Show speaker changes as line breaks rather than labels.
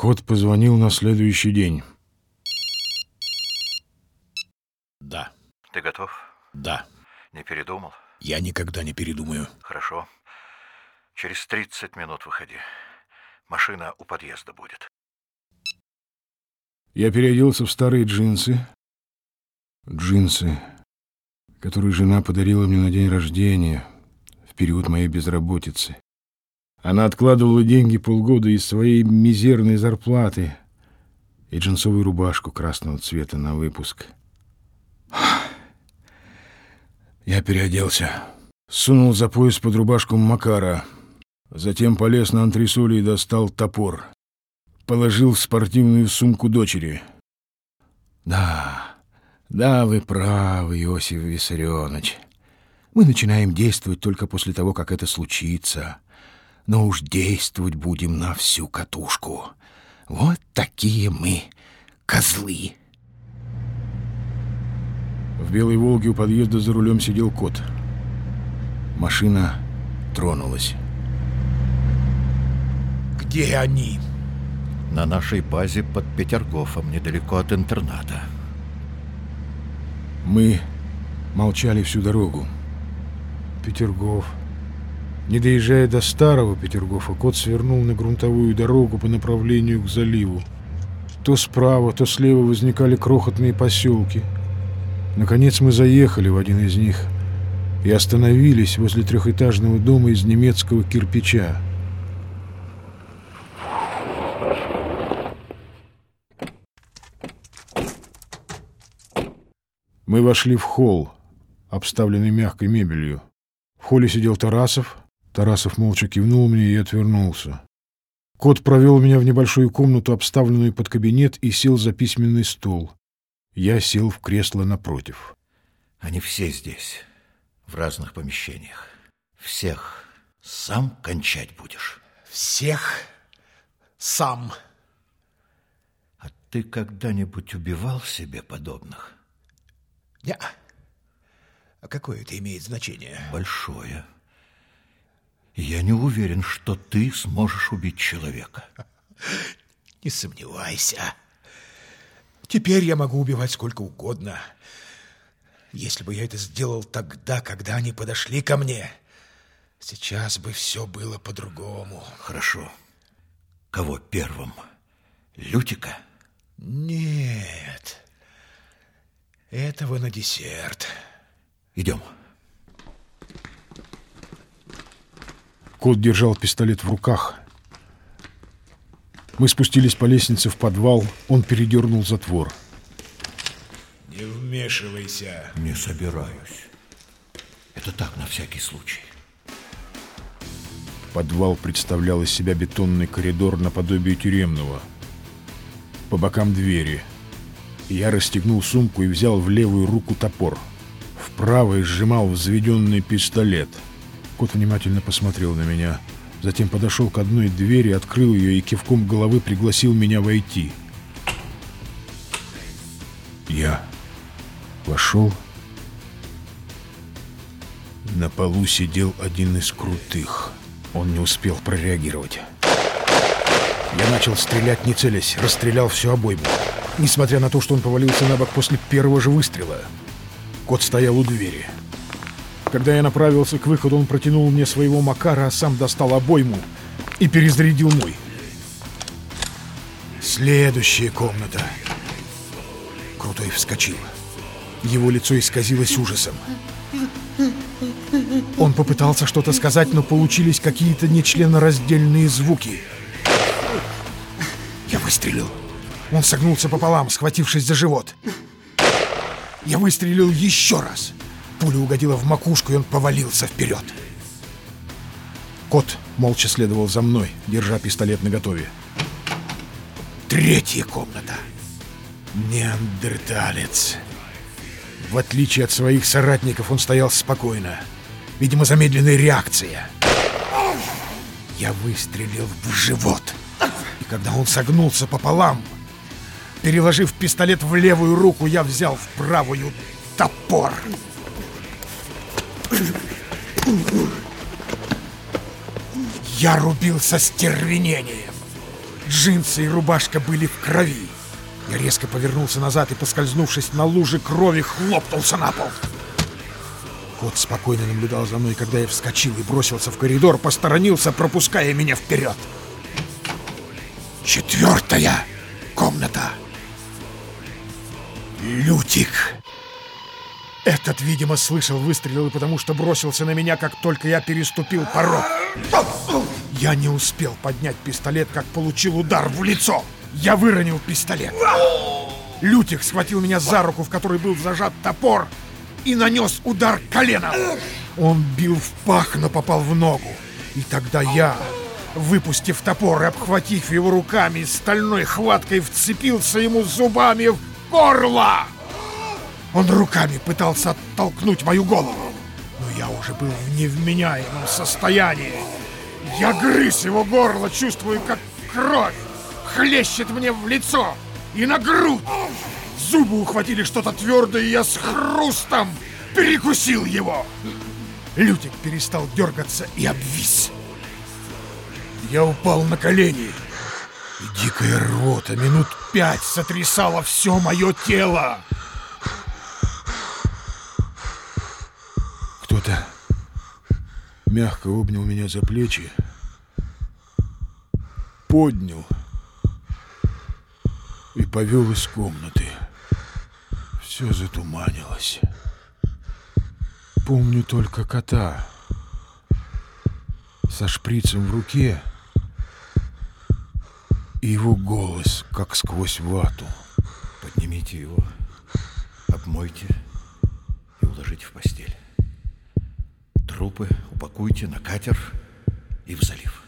Кот позвонил на следующий день.
Да,
Ты готов?
да.
Не передумал?
Я никогда не передумаю.
Хорошо. Через 30 минут выходи. Машина у подъезда будет.
Я переоделся в старые джинсы. Джинсы, которые жена подарила мне на день рождения, в период моей безработицы. Она откладывала деньги полгода из своей мизерной зарплаты и джинсовую рубашку красного цвета на выпуск. Я переоделся, сунул за пояс под рубашку Макара, затем полез на антресоли и достал топор. Положил в спортивную сумку дочери. Да, да, вы правы, Иосиф Виссарионович. Мы начинаем действовать только после того, как это случится. Но уж действовать будем на всю катушку. Вот такие мы козлы. В белой «Волге» у подъезда за рулем сидел кот. Машина тронулась.
Где они?
На нашей базе под Петергофом, недалеко от интерната.
Мы молчали всю дорогу. Петергоф. Не доезжая до старого Петергофа, кот свернул на грунтовую дорогу по направлению к заливу. То справа, то слева возникали крохотные поселки. Наконец мы заехали в один из них и остановились возле трехэтажного дома из немецкого кирпича. Мы вошли в холл, обставленный мягкой мебелью. В холле сидел Тарасов. Тарасов молча кивнул мне и отвернулся. Кот провел меня в небольшую комнату, обставленную под кабинет, и сел за письменный стол. Я сел в кресло напротив.
Они все здесь, в разных помещениях. Всех сам кончать будешь.
Всех сам.
А ты когда-нибудь убивал себе подобных?
Я. А какое это имеет значение?
Большое. Я не уверен, что ты сможешь убить человека.
Не сомневайся. Теперь я могу убивать сколько угодно. Если бы я это сделал тогда, когда они подошли ко мне, сейчас бы все было по-другому.
Хорошо. Кого первым? Лютика?
Нет. Этого на десерт.
Идем.
Кот держал пистолет в руках. Мы спустились по лестнице в подвал. Он передернул затвор.
Не вмешивайся.
Не собираюсь. Это так, на всякий случай.
Подвал представлял из себя бетонный коридор наподобие тюремного. По бокам двери. Я расстегнул сумку и взял в левую руку топор. В правой сжимал взведенный пистолет. Кот внимательно посмотрел на меня. Затем подошел к одной двери, открыл ее и кивком головы пригласил меня войти. Я вошел. На полу сидел один из крутых. Он не успел прореагировать. Я начал стрелять, не целясь, расстрелял всю обойму. Несмотря на то, что он повалился на бок после первого же выстрела. Кот стоял у двери. Когда я направился к выходу, он протянул мне своего Макара, а сам достал обойму и перезарядил мой. Следующая комната. Крутой вскочил. Его лицо исказилось ужасом. Он попытался что-то сказать, но получились какие-то нечленораздельные звуки. Я выстрелил. Он согнулся пополам, схватившись за живот. Я выстрелил еще раз. Пуля угодила в макушку, и он повалился вперед. Кот молча следовал за мной, держа пистолет наготове. Третья комната. Неандерталец. В отличие от своих соратников, он стоял спокойно. Видимо, замедленная реакция. Я выстрелил в живот. И когда он согнулся пополам, переложив пистолет в левую руку, я взял в правую топор. Я рубил со стервенением. Джинсы и рубашка были в крови. Я резко повернулся назад и, поскользнувшись на луже крови, хлопнулся на пол. Кот спокойно наблюдал за мной, когда я вскочил и бросился в коридор, посторонился, пропуская меня вперед. Четвертая комната. Лютик. Этот, видимо, слышал выстрелы, потому что бросился на меня, как только я переступил порог. Я не успел поднять пистолет, как получил удар в лицо. Я выронил пистолет. Лютик схватил меня за руку, в которой был зажат топор, и нанес удар коленом. Он бил в пах, но попал в ногу. И тогда я, выпустив топор и обхватив его руками, стальной хваткой вцепился ему зубами в горло. Он руками пытался оттолкнуть мою голову, но я уже был в невменяемом состоянии. Я грыз его горло, чувствую, как кровь хлещет мне в лицо и на грудь. Зубы ухватили что-то твердое, и я с хрустом перекусил его. Лютик перестал дергаться и обвис. Я упал на колени, и дикая рвота минут пять сотрясала все мое тело.
Мягко обнял меня за плечи, поднял и повел из комнаты. Все затуманилось. Помню только кота со шприцем в руке и его голос, как сквозь вату.
Поднимите его, обмойте и уложите в постель. Трупы упакуйте на катер и в залив.